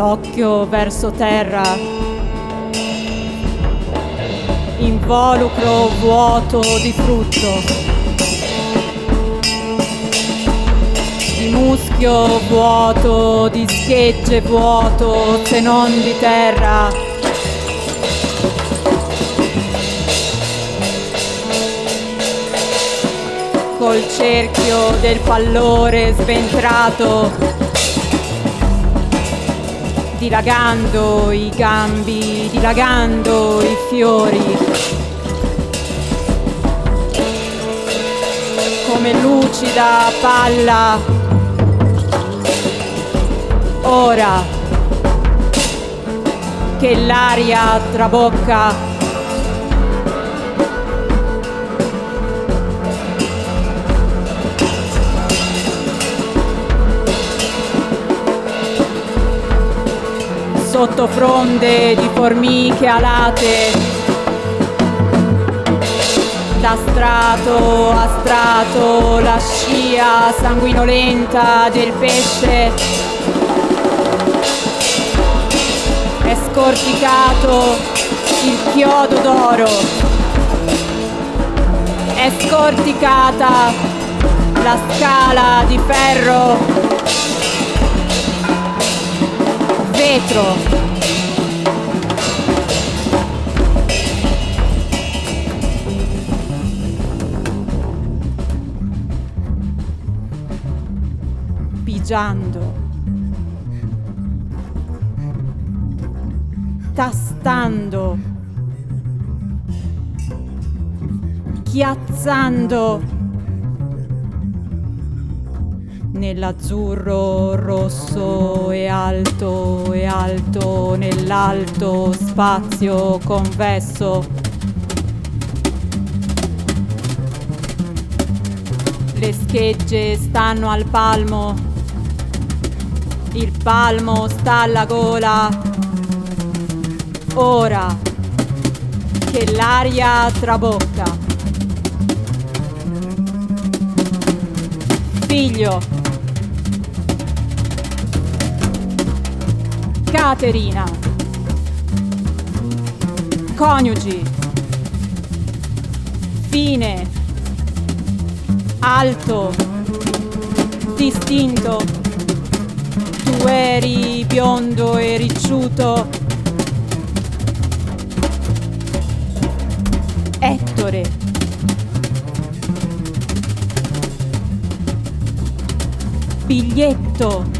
l'occhio verso terra, involucro vuoto di frutto. Di muschio vuoto, di schegge vuoto, se non di terra. col cerchio del pallore sventrato, dilagando i gambi, dilagando i fiori. Come lucida palla, ora che l'aria trabocca sotto fronde di formiche alate, da strato a strato la scia sanguinolenta del pesce è scorticato il chiodo d'oro, è scorticata la scala di ferro vetro. Pigiando. Tastando. Chiazzando nell'azzurro rosso e alto e alto nell'alto spazio convesso. Le schegge stanno al palmo, il palmo sta alla gola. Ora che l'aria trabocca. Figlio, Caterina. Coniugi. Fine. Alto. Distinto. Tu biondo e ricciuto. Ettore. Biglietto.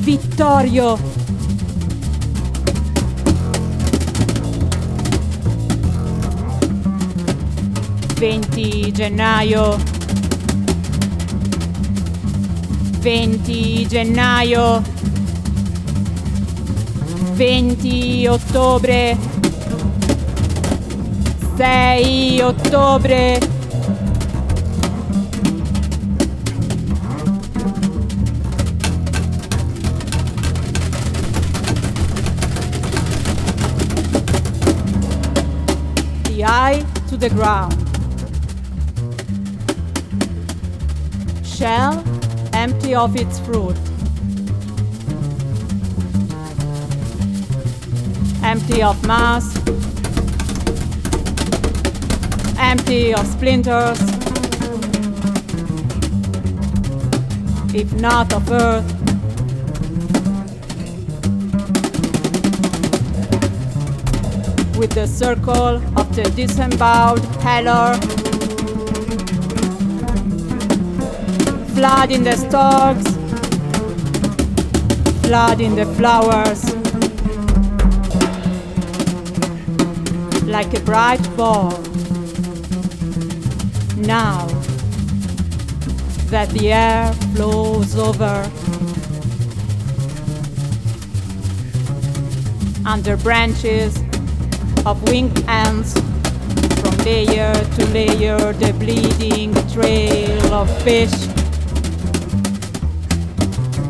Vittorio. Venti gennaio. Venti gennaio. Venti ottobre. Sei ottobre. eye to the ground. Shell empty of its fruit. Empty of mass. Empty of splinters. If not of earth, with the circle of the disemboweled heller. Flood in the stalks, flood in the flowers, like a bright ball. Now that the air flows over under branches of winged ants. From layer to layer, the bleeding trail of fish.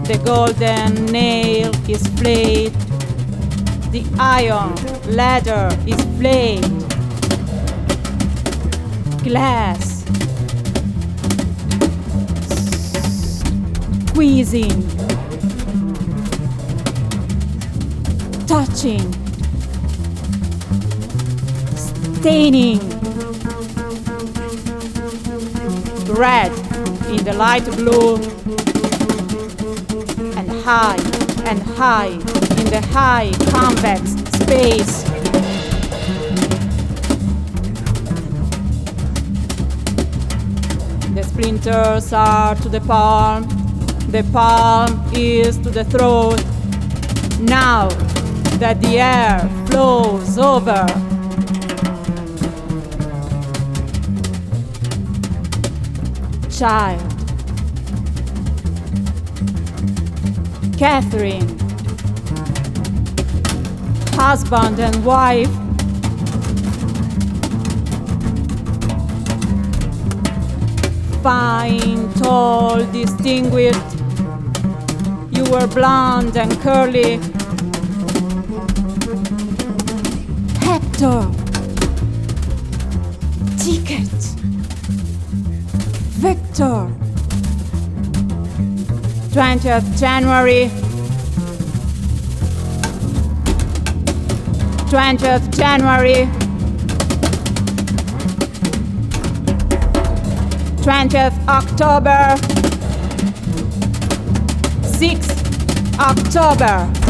The golden nail is played. The iron ladder is played. Glass. squeezing, touching, staining, red in the light blue, high and high in the high convex space. The splinters are to the palm, the palm is to the throat. Now that the air flows over, child, Catherine, husband and wife. Fine, tall, distinguished. You were blonde and curly. Hector. Ticket. Victor. 20th January. 20th January. 20th October. 6th October